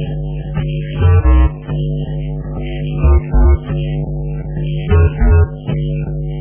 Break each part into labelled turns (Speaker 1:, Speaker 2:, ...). Speaker 1: Thank you.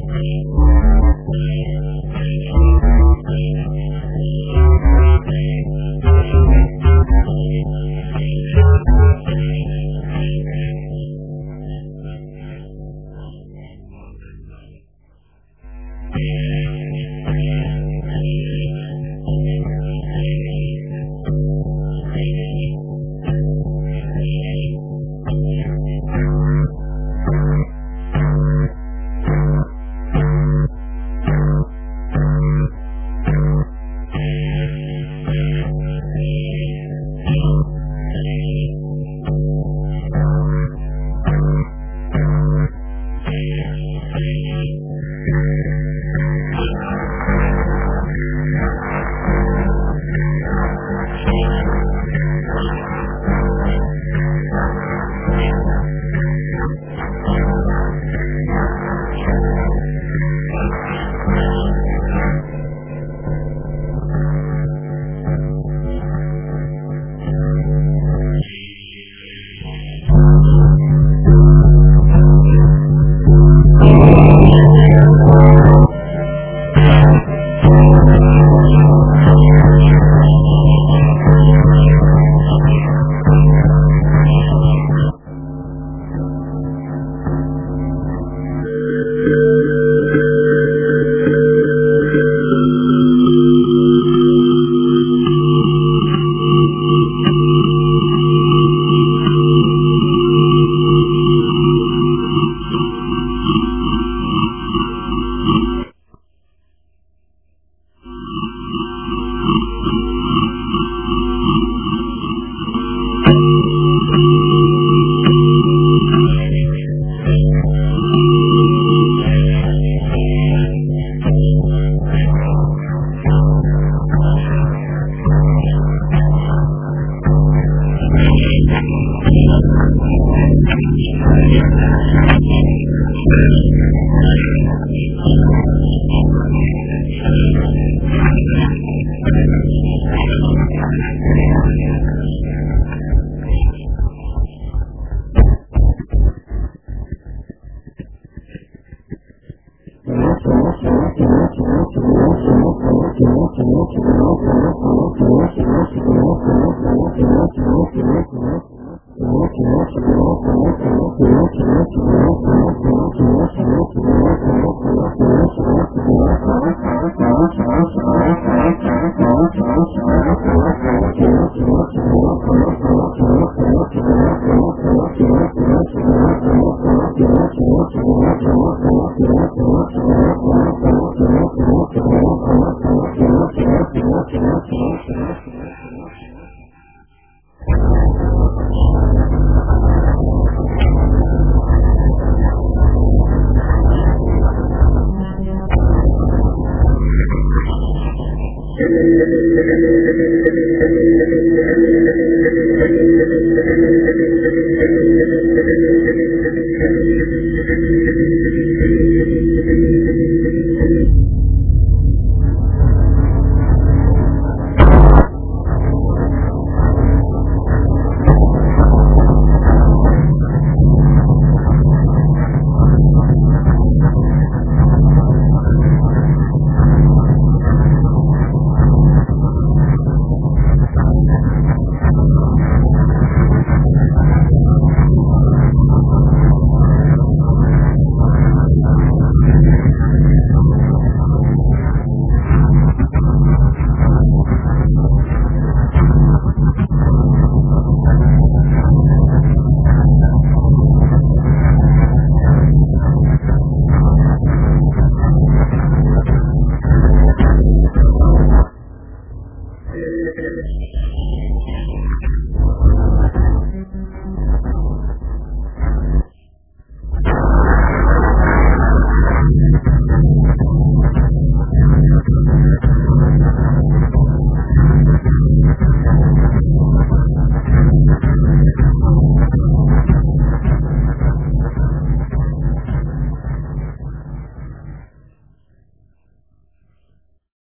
Speaker 2: to make